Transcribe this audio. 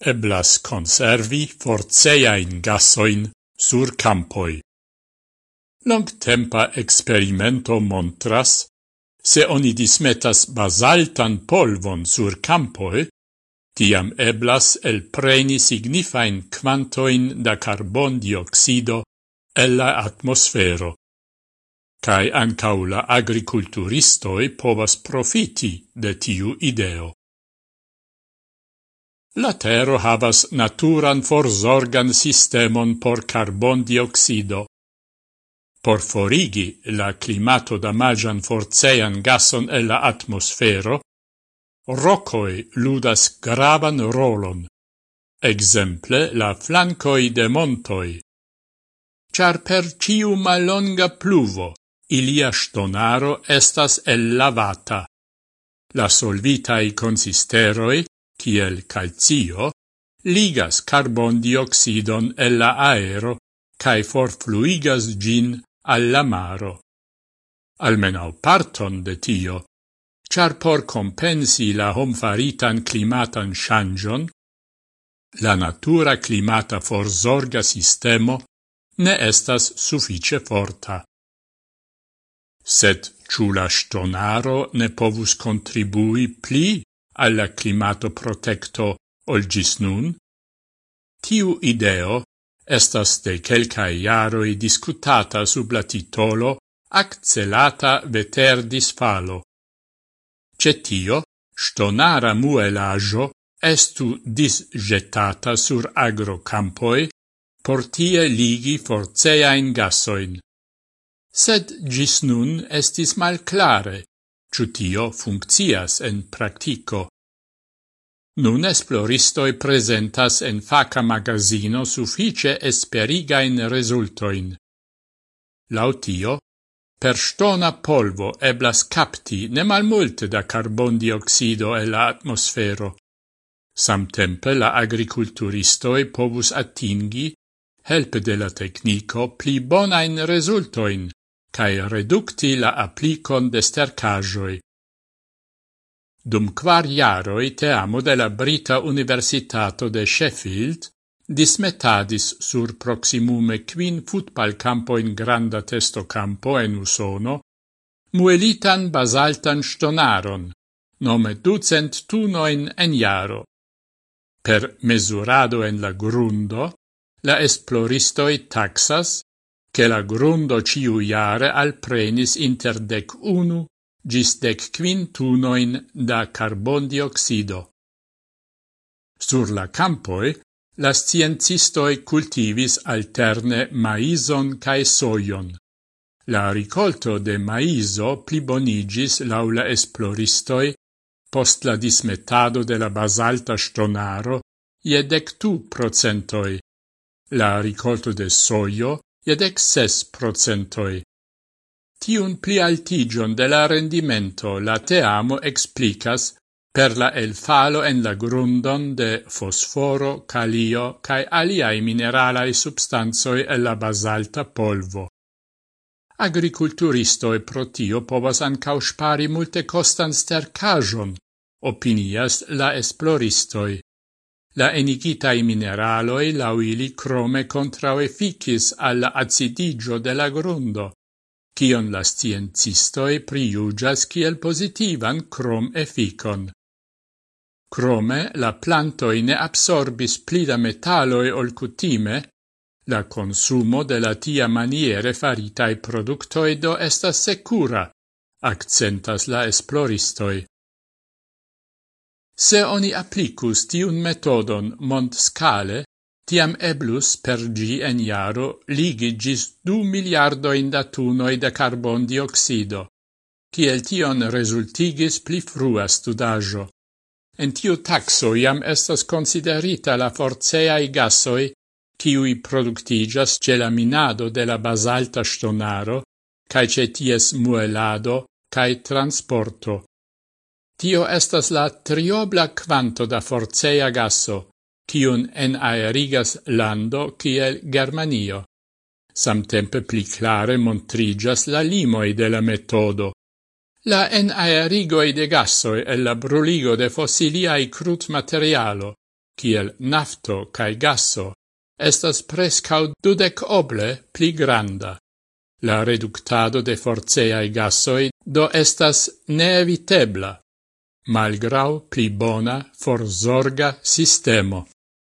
eblas conservi forceain gasoin sur campoi. Longtempa experimento montras, se oni dismetas basaltan polvon sur campoi, tiam eblas el preni signifain quantoin da carbon dioxido el la atmosfero. Cai ancau la agriculturistoi povas profiti de tiu ideo. La tero havas naturan forzorgan sistemon por carbon dioxido. Por forigi la climato damagian forcean gason e la atmosfero, rocoi ludas gravan rolon, exemple la flancoi de montoi. Char per ciu malonga pluvo, ilia stonaro estas ellavata. La solvitai consisteroi kiel calcio, ligas carbon dioxidon el la aero cae forfluigas gin alla maro. Almenau parton de tio, char por compensi la homfaritan climatan changion, la natura climata forzorga sistemo ne estas suffice forta. Sed ciula stonaro ne povus contribui pli alla climato protecto ol gis nun? Tiu ideo estas de quelcae iaroi discutata sub la titolo Accelata veter disfalo. Cetio, stonara muelajo estu disgetata sur agrocampoi por tie ligi forceain gasoin. Sed gis nun estis mal clare, ciutio funccias en practico. Nun esploristoi presentas en faca magazino suffice esperigain resultoin. Lautio, per stona polvo eblas capti ne malmulte da carbondioxido e la atmosfero. Samtempe la agriculturistoi povus attingi, helpe de la tecnico, pli bonain resultoin, cae reducti la applicon de stercajoi. Dum quar iaroi te amo de la Brita Universitato de Sheffield dismetadis sur proximume quin futbal campo in granda testo campo en Usono muelitan basaltan stonaron, nome ducent tunoin en iaro. Per mesurado en la grundo, la esploristoi taxas, che la grundo ciu iare alprenis inter dec unu gis dec quin tunoin da carbondioxido. Sur la campoi, la sciencistoi cultivis alterne maison cae soion. La ricolto de maiso plibonigis laula esploristoi post la dismetado de la basalta stonaro ie dec tu procentoi, la ricolto de soio je dec ses procentoi, Tiun pli altigion de la rendimento la teamo explicas per la elfalo en la grundon de fosforo, calio cae aliai mineralae substanzoi e la basalta polvo. Agriculturistoi e protio povas ancau spari multe costan stercajon, opinias la esploristoi. La enigitai mineraloi lauili crome contraoeficis alla acidigio de la grundo, cion la sciencistoi priugias ciel positivan crom efficon. Crome, la plantoi ne absorbis plida metaloi ol cutime, la consumo de la tia maniere faritai productoi do estas secura, accentas la esploristoi. Se oni applicus tiun metodon mont scale, tiam eblus per gi en iaro ligi gis du miliardoin da tunoi de carbon dioxido, ciel tion resultigis pli frua studajo. En tiu taxo iam estas considerita la forceai gasoi ciui productigas ce la minado de la basalta stonaro, cae ce ties muelado cae transporto. Tio estas la triobla quanto da forcea gaso, kiun enaerigas lando kiel Germanio. Samtempe pli clare montrigas la limoi de la metodo. La enaerigoi de gassoi e la bruligo de fossiliai crut materialo, kiel nafto cae gasso, estas prescau dudec oble pli granda. La reductado de forceai gassoi do estas neevitebla, malgrau pli bona forzorga sistemo.